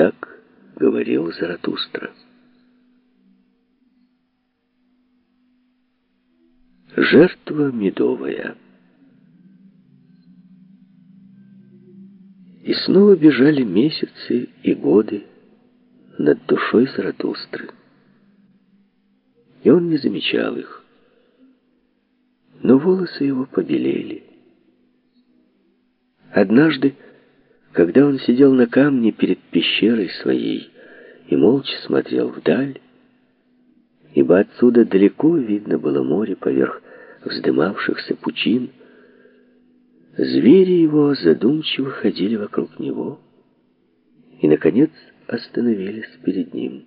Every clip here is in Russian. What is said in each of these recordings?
Так говорил Заратустра. Жертва медовая. И снова бежали месяцы и годы над душой Заратустры. И он не замечал их. Но волосы его побелели. Однажды, когда он сидел на камне перед пещерой своей и молча смотрел вдаль, ибо отсюда далеко видно было море поверх вздымавшихся пучин, звери его задумчиво ходили вокруг него и, наконец, остановились перед ним.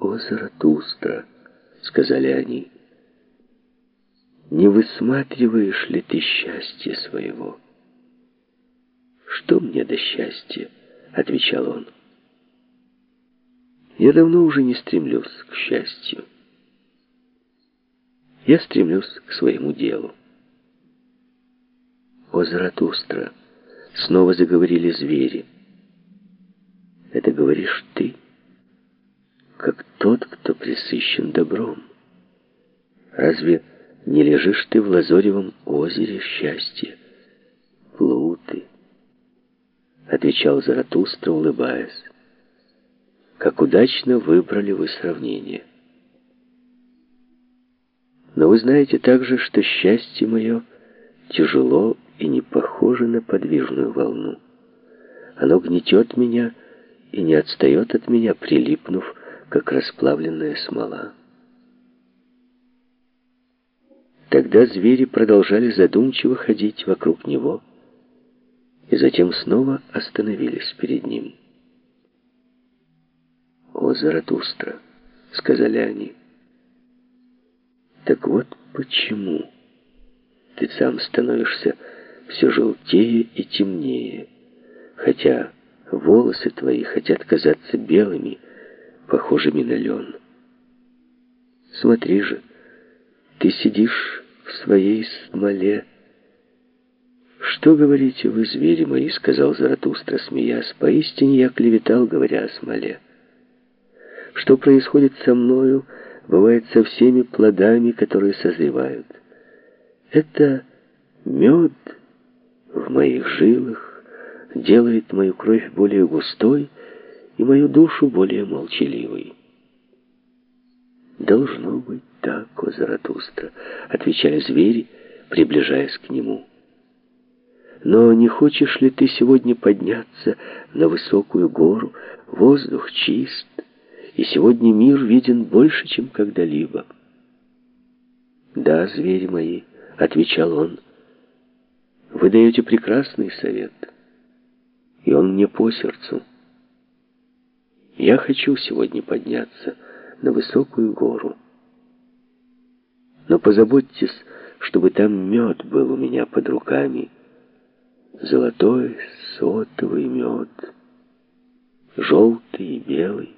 «О, Заратустра!» — сказали они. «Не высматриваешь ли ты счастье своего?» «Что мне до счастья?» — отвечал он. «Я давно уже не стремлюсь к счастью. Я стремлюсь к своему делу». «О, Заратустра!» — снова заговорили звери. «Это говоришь ты, как тот, кто присыщен добром. Разве не лежишь ты в лазоревом озере счастья? Отвечал Заратустра, улыбаясь. Как удачно выбрали вы сравнение. Но вы знаете также, что счастье мое тяжело и не похоже на подвижную волну. Оно гнетет меня и не отстает от меня, прилипнув, как расплавленная смола. Тогда звери продолжали задумчиво ходить вокруг него, и затем снова остановились перед ним. «О, Заратустра!» — сказали они. «Так вот почему ты сам становишься все желтее и темнее, хотя волосы твои хотят казаться белыми, похожими на лен. Смотри же, ты сидишь в своей смоле, «Что говорите вы, звери мои?» — сказал Заратустра, смеясь. «Поистине я клеветал, говоря о смоле. Что происходит со мною, бывает со всеми плодами, которые созревают. Это мед в моих жилах делает мою кровь более густой и мою душу более молчаливой». «Должно быть так, о Заратустра», — отвечали звери, приближаясь к нему. Но не хочешь ли ты сегодня подняться на высокую гору? Воздух чист, и сегодня мир виден больше, чем когда-либо. «Да, звери мои», — отвечал он, — «вы даете прекрасный совет, и он мне по сердцу. Я хочу сегодня подняться на высокую гору. Но позаботьтесь, чтобы там мед был у меня под руками, — золотой сотовый мед, желтый и белый,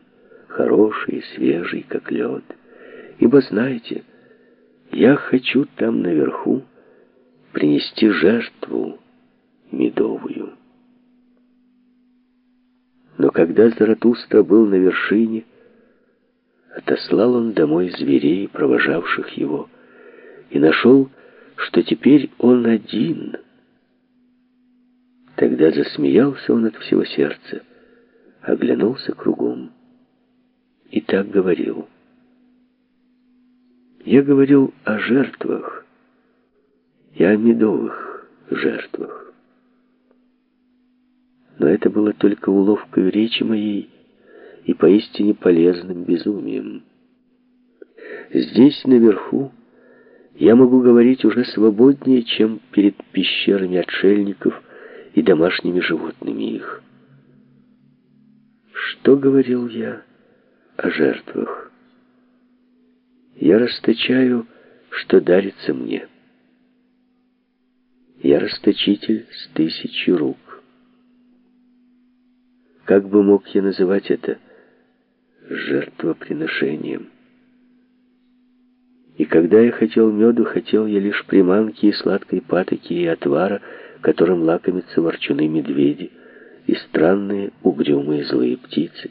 хороший и свежий, как лед. Ибо знаете, я хочу там наверху принести жертву медовую. Но когда Заратустра был на вершине, отослал он домой зверей, провожавших его, и нашел, что теперь он один — Тогда засмеялся он от всего сердца, оглянулся кругом и так говорил. Я говорил о жертвах и о медовых жертвах. Но это было только уловкой речи моей и поистине полезным безумием. Здесь, наверху, я могу говорить уже свободнее, чем перед пещерами отшельников, и домашними животными их. Что говорил я о жертвах? Я расточаю, что дарится мне. Я расточитель с тысячи рук. Как бы мог я называть это жертвоприношением? И когда я хотел меду, хотел я лишь приманки и сладкой патоки и отвара, которым лакомятся ворчуны-медведи, и странные угрюмые злые птицы.